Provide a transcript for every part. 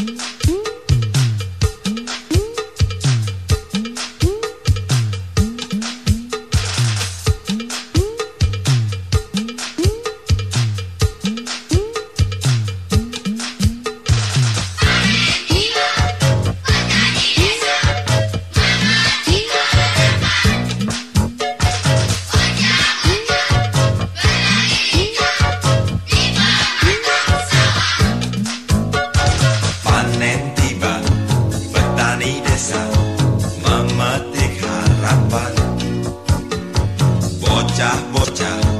Música pani desa memetik harapan bocah-bocah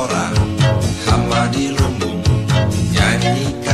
orang Hama di lumbung Nyanyikan